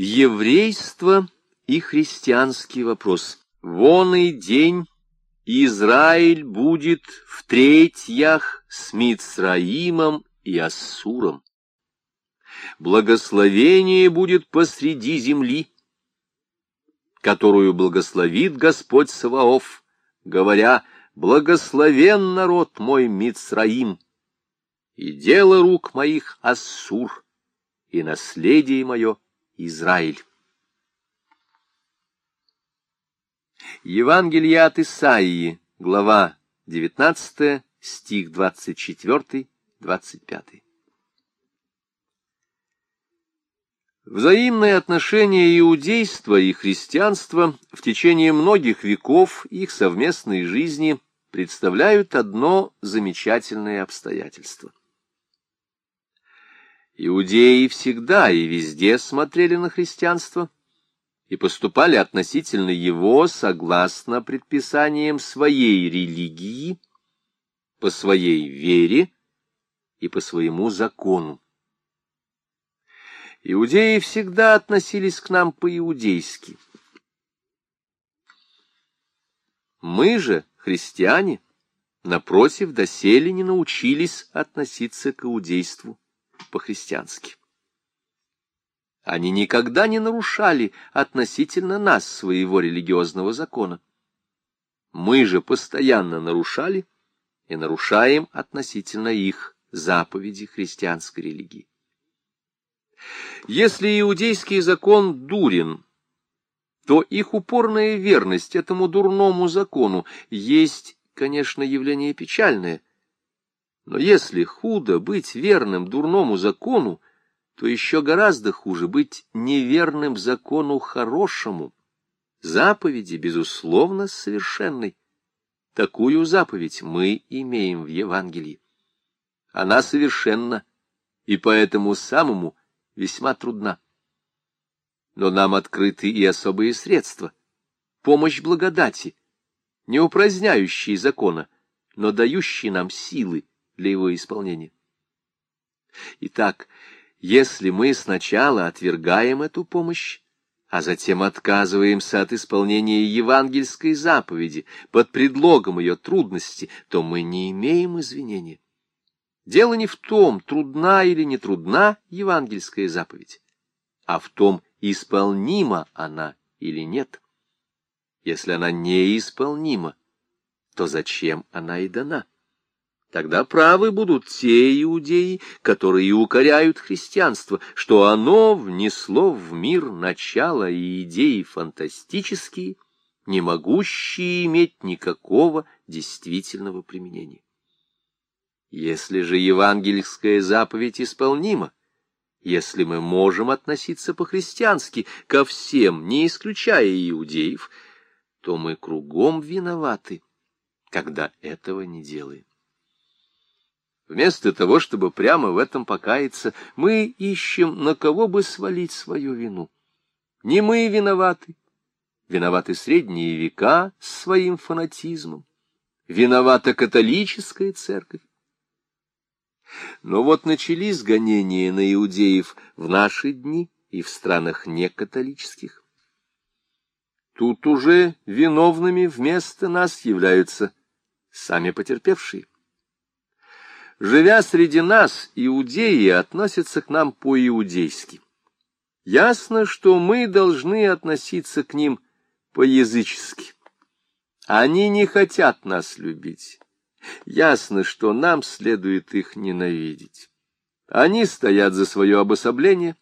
Еврейство и христианский вопрос. Вон и день Израиль будет в третьях с Мицраимом и Ассуром. Благословение будет посреди земли, которую благословит Господь Саваоф, говоря, «Благословен народ мой Мицраим, и дело рук моих Ассур, и наследие мое Израиль». Евангелие от Исаии, глава 19, стих 24-25. Взаимные отношения иудейства и христианства в течение многих веков их совместной жизни представляют одно замечательное обстоятельство. Иудеи всегда и везде смотрели на христианство и поступали относительно его согласно предписаниям своей религии, по своей вере и по своему закону. Иудеи всегда относились к нам по-иудейски. Мы же, христиане, напротив, доселе не научились относиться к иудейству по-христиански. Они никогда не нарушали относительно нас своего религиозного закона. Мы же постоянно нарушали и нарушаем относительно их заповеди христианской религии. Если иудейский закон дурен, то их упорная верность этому дурному закону есть, конечно, явление печальное. Но если худо быть верным дурному закону, то еще гораздо хуже быть неверным закону хорошему, заповеди, безусловно, совершенной. Такую заповедь мы имеем в Евангелии. Она совершенна, и поэтому самому весьма трудна. Но нам открыты и особые средства. Помощь благодати, не упраздняющие закона, но дающие нам силы для его исполнения. Итак, если мы сначала отвергаем эту помощь, а затем отказываемся от исполнения евангельской заповеди под предлогом ее трудности, то мы не имеем извинения. Дело не в том, трудна или не трудна евангельская заповедь, а в том, исполнима она или нет. Если она неисполнима, то зачем она и дана? Тогда правы будут те иудеи, которые укоряют христианство, что оно внесло в мир начало и идеи фантастические, не могущие иметь никакого действительного применения. Если же евангельская заповедь исполнима, если мы можем относиться по-христиански ко всем, не исключая иудеев, то мы кругом виноваты, когда этого не делаем. Вместо того, чтобы прямо в этом покаяться, мы ищем, на кого бы свалить свою вину. Не мы виноваты, виноваты средние века с своим фанатизмом, виновата католическая церковь, но вот начались гонения на иудеев в наши дни и в странах некатолических. Тут уже виновными вместо нас являются сами потерпевшие. Живя среди нас, иудеи относятся к нам по-иудейски. Ясно, что мы должны относиться к ним по-язычески. Они не хотят нас любить. Ясно, что нам следует их ненавидеть. Они стоят за свое обособление,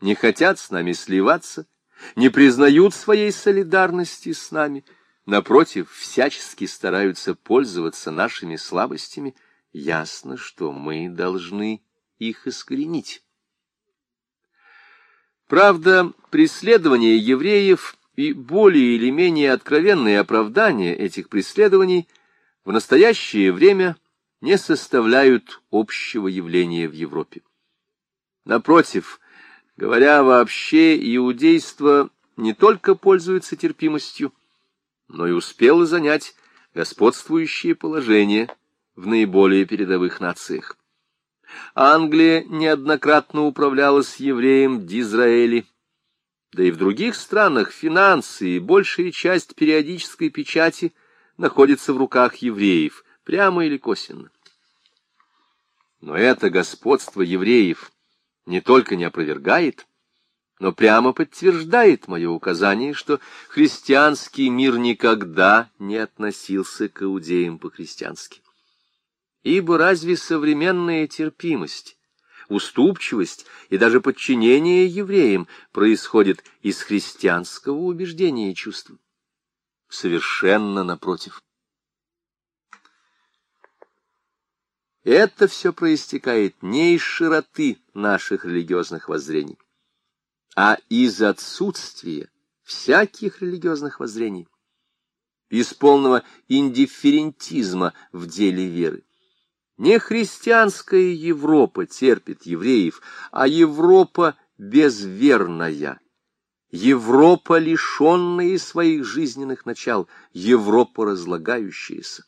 не хотят с нами сливаться, не признают своей солидарности с нами, напротив, всячески стараются пользоваться нашими слабостями. Ясно, что мы должны их искоренить. Правда, преследование евреев и более или менее откровенные оправдания этих преследований – в настоящее время не составляют общего явления в Европе. Напротив, говоря вообще, иудейство не только пользуется терпимостью, но и успело занять господствующее положение в наиболее передовых нациях. Англия неоднократно управлялась евреем Дизраэли. Да и в других странах финансы и большая часть периодической печати находится в руках евреев, прямо или косвенно. Но это господство евреев не только не опровергает, но прямо подтверждает мое указание, что христианский мир никогда не относился к иудеям по-христиански. Ибо разве современная терпимость, уступчивость и даже подчинение евреям происходит из христианского убеждения и чувства? Совершенно напротив. Это все проистекает не из широты наших религиозных воззрений, а из отсутствия всяких религиозных воззрений, из полного индифферентизма в деле веры. Не христианская Европа терпит евреев, а Европа безверная, Европа, лишенная своих жизненных начал, Европа, разлагающаяся.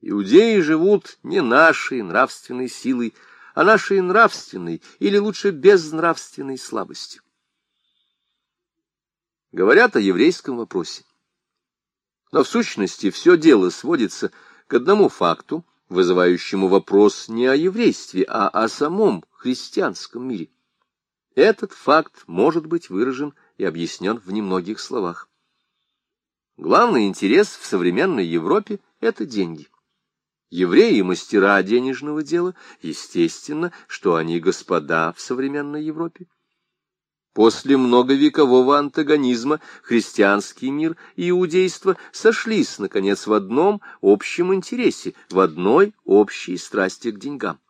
Иудеи живут не нашей нравственной силой, а нашей нравственной, или лучше безнравственной слабостью. Говорят о еврейском вопросе. Но в сущности все дело сводится к одному факту, вызывающему вопрос не о еврействе, а о самом христианском мире. Этот факт может быть выражен и объяснен в немногих словах. Главный интерес в современной Европе — это деньги. Евреи — мастера денежного дела, естественно, что они господа в современной Европе. После многовекового антагонизма христианский мир и иудейство сошлись, наконец, в одном общем интересе, в одной общей страсти к деньгам.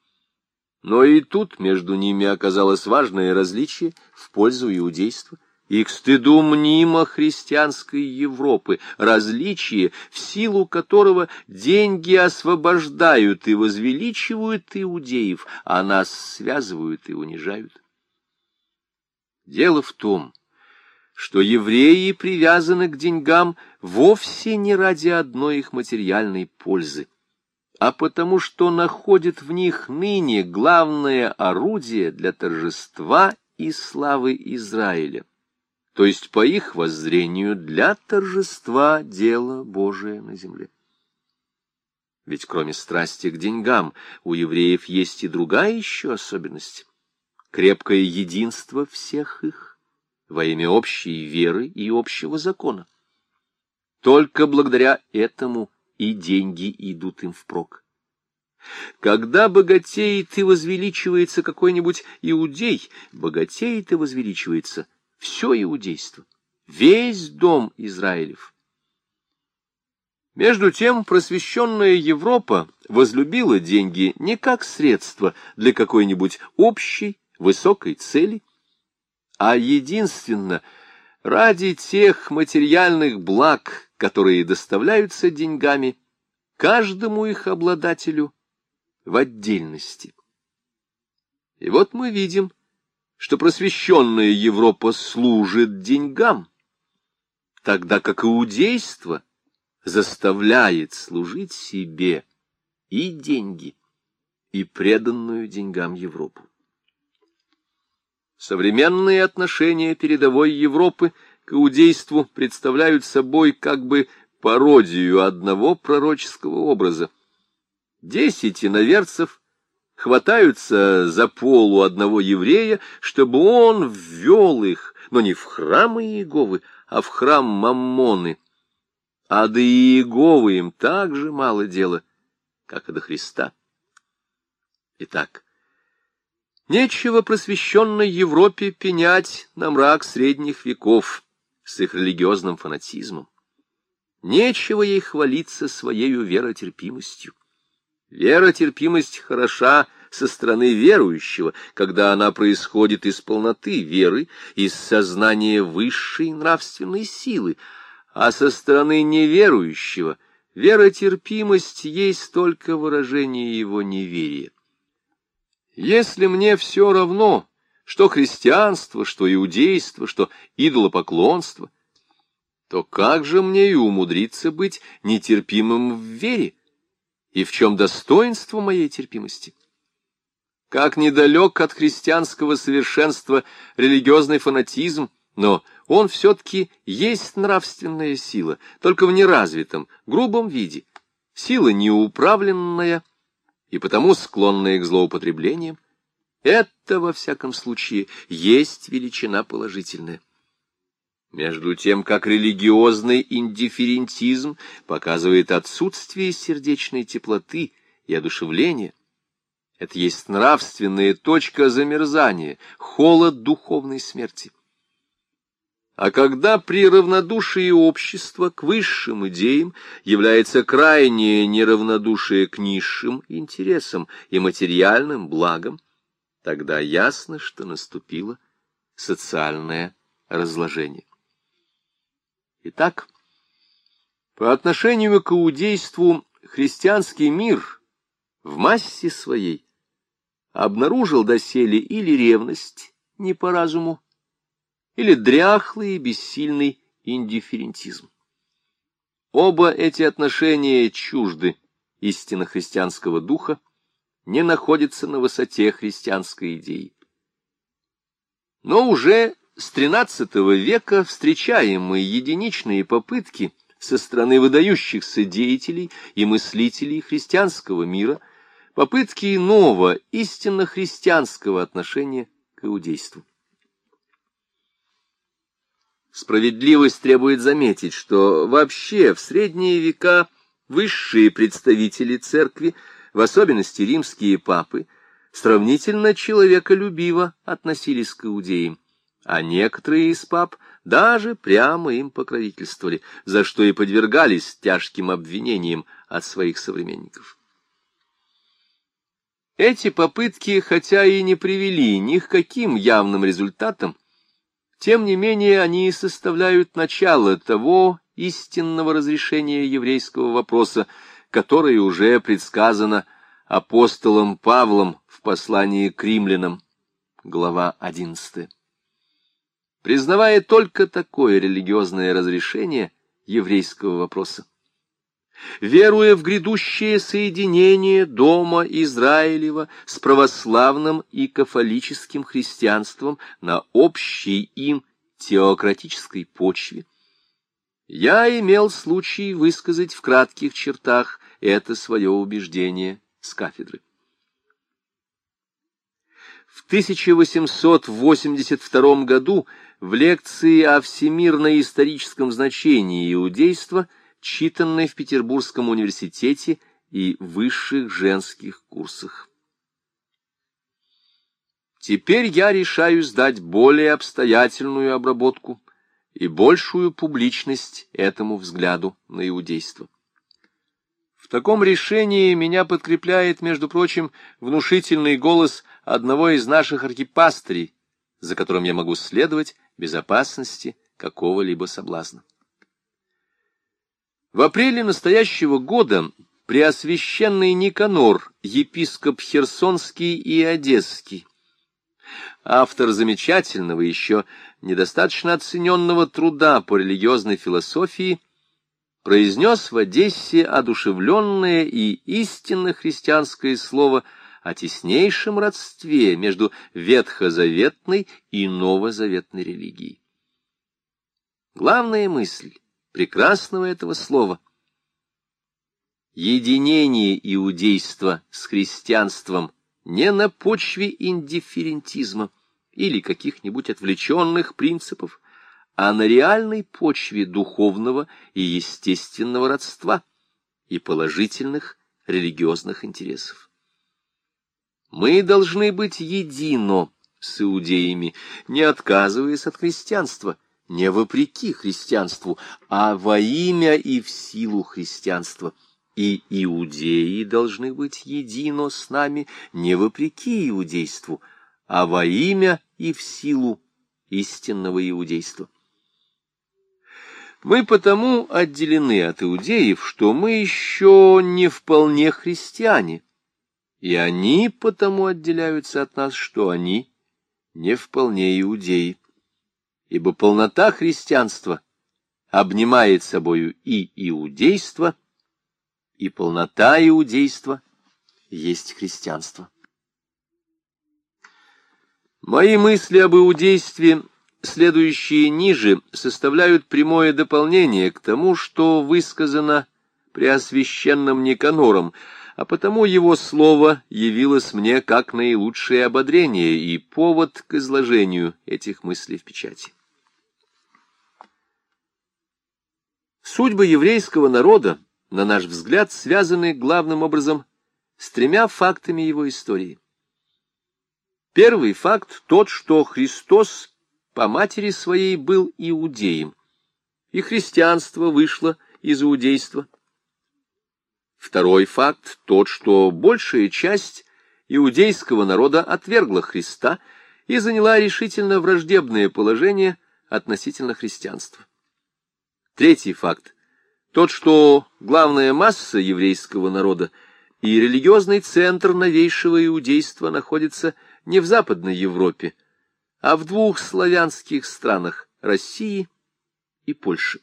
Но и тут между ними оказалось важное различие в пользу иудейства – и к стыду мнимо христианской Европы, различие, в силу которого деньги освобождают и возвеличивают иудеев, а нас связывают и унижают. Дело в том, что евреи привязаны к деньгам вовсе не ради одной их материальной пользы, а потому что находят в них ныне главное орудие для торжества и славы Израиля то есть, по их воззрению, для торжества дела Божия на земле. Ведь кроме страсти к деньгам у евреев есть и другая еще особенность — крепкое единство всех их во имя общей веры и общего закона. Только благодаря этому и деньги идут им впрок. Когда богатеет и возвеличивается какой-нибудь иудей, богатеет и возвеличивается – все иудейство, весь дом Израилев. Между тем, просвещенная Европа возлюбила деньги не как средство для какой-нибудь общей высокой цели, а единственно ради тех материальных благ, которые доставляются деньгами каждому их обладателю в отдельности. И вот мы видим, что просвещенная Европа служит деньгам, тогда как иудейство заставляет служить себе и деньги, и преданную деньгам Европу. Современные отношения передовой Европы к иудейству представляют собой как бы пародию одного пророческого образа. Десять иноверцев хватаются за полу одного еврея, чтобы он ввел их, но не в храм Иеговы, а в храм Маммоны. А до Иеговы им так же мало дела, как и до Христа. Итак, нечего просвещенной Европе пенять на мрак средних веков с их религиозным фанатизмом. Нечего ей хвалиться своею веротерпимостью. Веротерпимость хороша со стороны верующего, когда она происходит из полноты веры, из сознания высшей нравственной силы, а со стороны неверующего веротерпимость есть только выражение его неверия. Если мне все равно, что христианство, что иудейство, что идолопоклонство, то как же мне и умудриться быть нетерпимым в вере? и в чем достоинство моей терпимости. Как недалек от христианского совершенства религиозный фанатизм, Но он все-таки есть нравственная сила, только в неразвитом, грубом виде. Сила неуправленная и потому склонная к злоупотреблениям. Это, во всяком случае, есть величина положительная. Между тем, как религиозный индифферентизм показывает отсутствие сердечной теплоты и одушевления, это есть нравственная точка замерзания, холод духовной смерти. А когда при равнодушии общества к высшим идеям является крайнее неравнодушие к низшим интересам и материальным благам, тогда ясно, что наступило социальное разложение. Итак, по отношению к иудейству христианский мир в массе своей обнаружил доселе или ревность не по разуму, или дряхлый и бессильный индифферентизм. Оба эти отношения чужды истинно христианского духа, не находятся на высоте христианской идеи. Но уже с XIII века встречаемые единичные попытки со стороны выдающихся деятелей и мыслителей христианского мира, попытки иного, истинно христианского отношения к иудейству. Справедливость требует заметить, что вообще в средние века высшие представители церкви, в особенности римские папы, сравнительно человеколюбиво относились к иудеям, а некоторые из пап даже прямо им покровительствовали, за что и подвергались тяжким обвинениям от своих современников. Эти попытки, хотя и не привели ни к каким явным результатам, тем не менее, они составляют начало того истинного разрешения еврейского вопроса, которое уже предсказано апостолом Павлом в послании к римлянам, глава 11. Признавая только такое религиозное разрешение еврейского вопроса, веруя в грядущее соединение дома Израилева с православным и кафолическим христианством на общей им теократической почве, я имел случай высказать в кратких чертах это свое убеждение с кафедры. В 1882 году в лекции о всемирно-историческом значении иудейства – читанной в Петербургском университете и высших женских курсах. Теперь я решаюсь дать более обстоятельную обработку и большую публичность этому взгляду на иудейство. В таком решении меня подкрепляет, между прочим, внушительный голос одного из наших архипастырей, за которым я могу следовать без опасности какого-либо соблазна. В апреле настоящего года Преосвященный Никанор, епископ Херсонский и Одесский, автор замечательного, еще недостаточно оцененного труда по религиозной философии, произнес в Одессе одушевленное и истинно христианское слово о теснейшем родстве между ветхозаветной и новозаветной религией. Главная мысль прекрасного этого слова. Единение иудейства с христианством не на почве индифферентизма или каких-нибудь отвлеченных принципов, а на реальной почве духовного и естественного родства и положительных религиозных интересов. Мы должны быть едино с иудеями, не отказываясь от христианства – не вопреки христианству, а во имя и в силу христианства. И иудеи должны быть едино с нами не вопреки иудейству, а во имя и в силу истинного иудейства. Мы потому отделены от иудеев, что мы еще не вполне христиане, и они потому отделяются от нас, что они не вполне иудеи ибо полнота христианства обнимает собою и иудейство, и полнота иудейства есть христианство. Мои мысли об иудействе следующие ниже составляют прямое дополнение к тому, что высказано преосвященным Никанором, а потому его слово явилось мне как наилучшее ободрение и повод к изложению этих мыслей в печати. Судьбы еврейского народа, на наш взгляд, связаны главным образом с тремя фактами его истории. Первый факт тот, что Христос по матери своей был иудеем, и христианство вышло из иудейства. Второй факт тот, что большая часть иудейского народа отвергла Христа и заняла решительно враждебное положение относительно христианства. Третий факт тот, что главная масса еврейского народа и религиозный центр новейшего иудейства находится не в Западной Европе, а в двух славянских странах — России и Польши.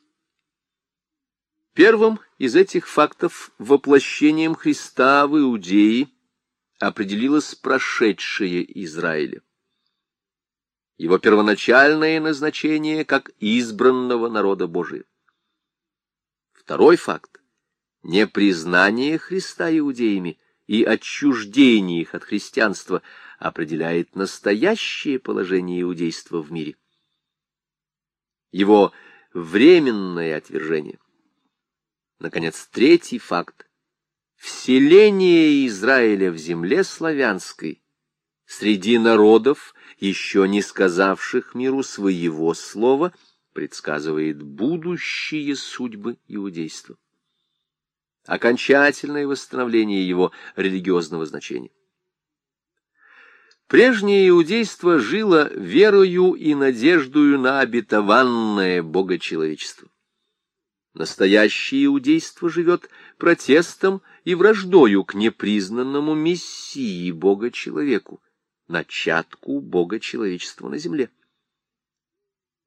Первым из этих фактов воплощением Христа в Иудеи определилось прошедшее Израиля. Его первоначальное назначение как избранного народа Божия. Второй факт — непризнание Христа иудеями и отчуждение их от христианства определяет настоящее положение иудейства в мире. Его временное отвержение. Наконец, третий факт — вселение Израиля в земле славянской среди народов, еще не сказавших миру своего слова — предсказывает будущие судьбы иудейства. Окончательное восстановление его религиозного значения. Прежнее иудейство жило верою и надеждою на обетованное богочеловечество. Настоящее иудейство живет протестом и враждою к непризнанному мессии Бога-человеку, начатку Бога-человечества на земле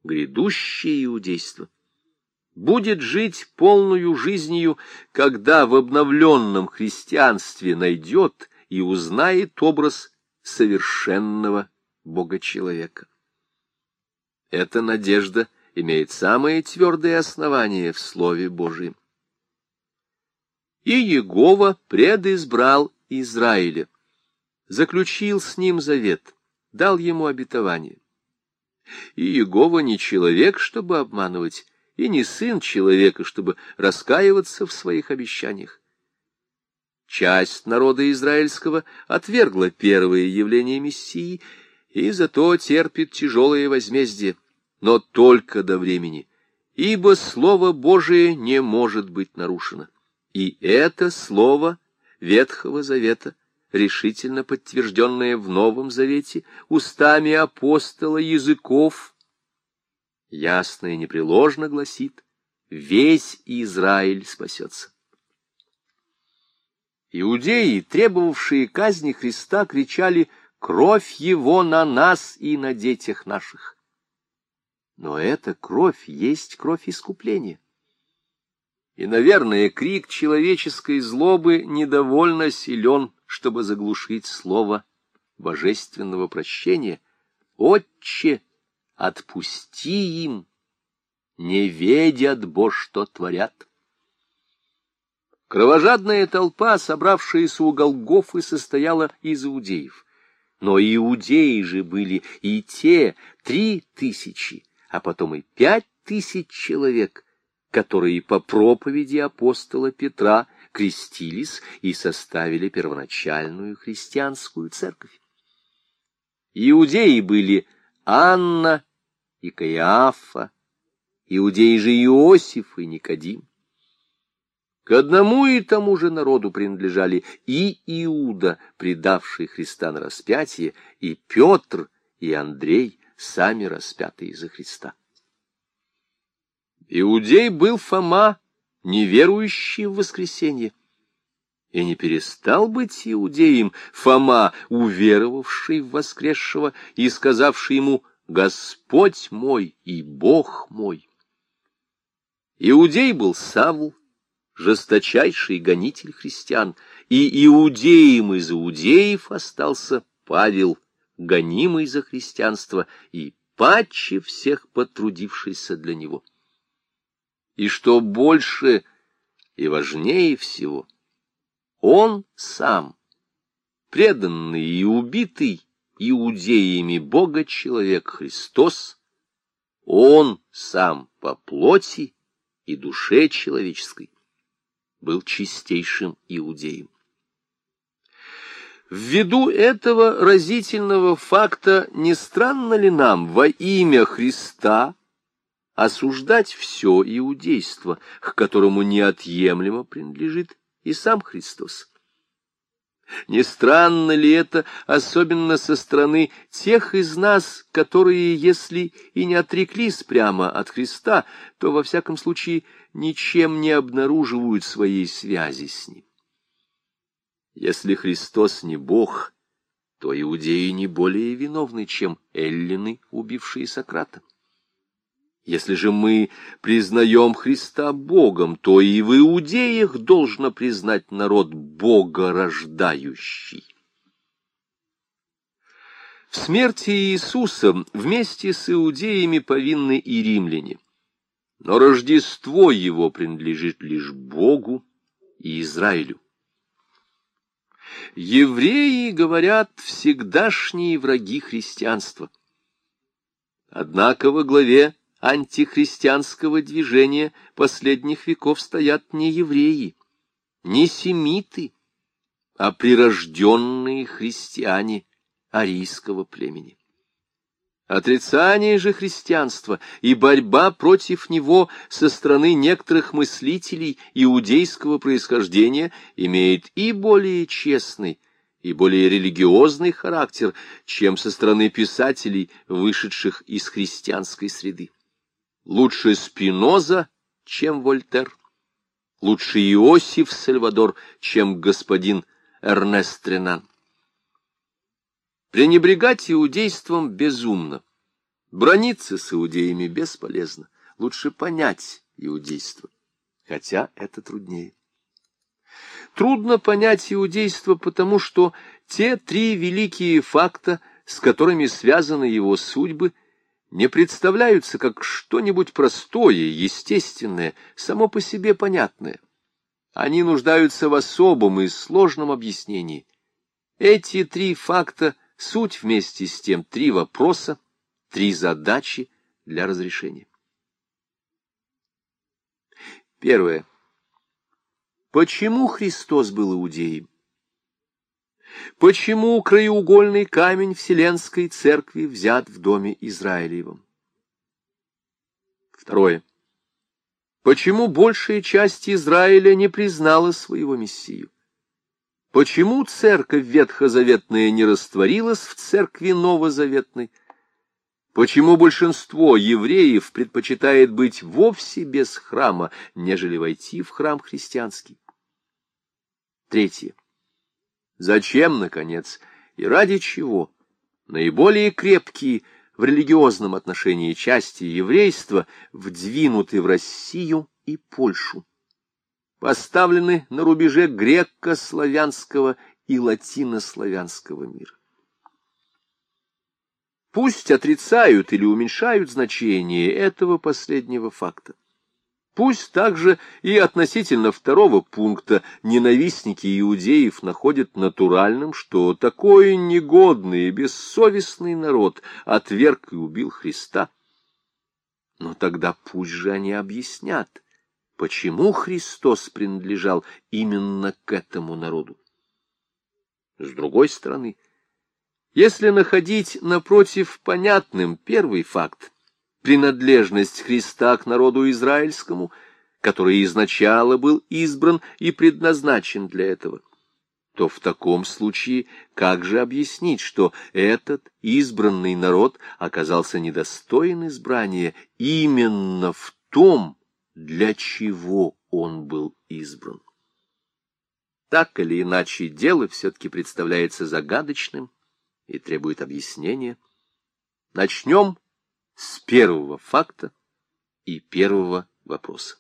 грядущее иудейство будет жить полную жизнью, когда в обновленном христианстве найдет и узнает образ совершенного Бога-человека. Эта надежда имеет самое твердое основание в Слове Божьем. И Егова предизбрал Израиля, заключил с ним завет, дал ему обетование. И Иегова не человек, чтобы обманывать, и не сын человека, чтобы раскаиваться в своих обещаниях. Часть народа израильского отвергла первое явление Мессии и зато терпит тяжелое возмездие, но только до времени, ибо Слово Божие не может быть нарушено. И это Слово Ветхого Завета — решительно подтвержденное в Новом Завете устами апостола языков, ясно и непреложно гласит, весь Израиль спасется. Иудеи, требовавшие казни Христа, кричали «Кровь его на нас и на детях наших». Но эта кровь есть кровь искупления. И, наверное, крик человеческой злобы недовольно силен, чтобы заглушить слово божественного прощения. «Отче, отпусти им, не ведят бо, что творят». Кровожадная толпа, собравшаяся у Голгофы, состояла из иудеев. Но иудеи же были и те три тысячи, а потом и пять тысяч человек, которые по проповеди апостола Петра – крестились и составили первоначальную христианскую церковь. Иудеи были Анна и Каиафа, иудеи же Иосиф и Никодим. К одному и тому же народу принадлежали и Иуда, предавший Христа на распятие, и Петр, и Андрей, сами распятые за Христа. Иудей был Фома, неверующий в воскресенье. И не перестал быть иудеем Фома, уверовавший в воскресшего и сказавший ему «Господь мой и Бог мой». Иудей был Савл, жесточайший гонитель христиан, и иудеем из иудеев остался Павел, гонимый за христианство, и паче всех потрудившийся для него. И что больше и важнее всего, он сам, преданный и убитый иудеями Бога человек Христос, он сам по плоти и душе человеческой был чистейшим иудеем. Ввиду этого разительного факта не странно ли нам во имя Христа осуждать все иудейство, к которому неотъемлемо принадлежит и сам Христос? Не странно ли это, особенно со стороны тех из нас, которые, если и не отреклись прямо от Христа, то, во всяком случае, ничем не обнаруживают своей связи с Ним? Если Христос не Бог, то иудеи не более виновны, чем эллины, убившие Сократа. Если же мы признаем Христа Богом, то и в иудеях должно признать народ Богорождающий. В смерти Иисуса вместе с иудеями повинны и римляне. Но Рождество его принадлежит лишь Богу и Израилю. Евреи, говорят, всегдашние враги христианства. Однако во главе антихристианского движения последних веков стоят не евреи, не семиты, а прирожденные христиане арийского племени. Отрицание же христианства и борьба против него со стороны некоторых мыслителей иудейского происхождения имеет и более честный, и более религиозный характер, чем со стороны писателей, вышедших из христианской среды. Лучше Спиноза, чем Вольтер. Лучше Иосиф Сальвадор, чем господин Эрнест Ренан. Пренебрегать иудейством безумно. Брониться с иудеями бесполезно. Лучше понять иудейство, хотя это труднее. Трудно понять иудейство, потому что те три великие факта, с которыми связаны его судьбы, не представляются как что-нибудь простое, естественное, само по себе понятное. Они нуждаются в особом и сложном объяснении. Эти три факта — суть вместе с тем три вопроса, три задачи для разрешения. Первое. Почему Христос был иудеем? Почему краеугольный камень Вселенской Церкви взят в доме Израилевом? Второе. Почему большая часть Израиля не признала своего Мессию? Почему церковь ветхозаветная не растворилась в церкви новозаветной? Почему большинство евреев предпочитает быть вовсе без храма, нежели войти в храм христианский? Третье. Зачем, наконец, и ради чего наиболее крепкие в религиозном отношении части еврейства вдвинуты в Россию и Польшу, поставлены на рубеже греко-славянского и латинославянского мира? Пусть отрицают или уменьшают значение этого последнего факта. Пусть также и относительно второго пункта ненавистники иудеев находят натуральным, что такой негодный и бессовестный народ отверг и убил Христа. Но тогда пусть же они объяснят, почему Христос принадлежал именно к этому народу. С другой стороны, если находить напротив понятным первый факт, принадлежность Христа к народу израильскому, который изначально был избран и предназначен для этого, то в таком случае как же объяснить, что этот избранный народ оказался недостоин избрания именно в том, для чего он был избран? Так или иначе, дело все-таки представляется загадочным и требует объяснения. Начнем с первого факта и первого вопроса.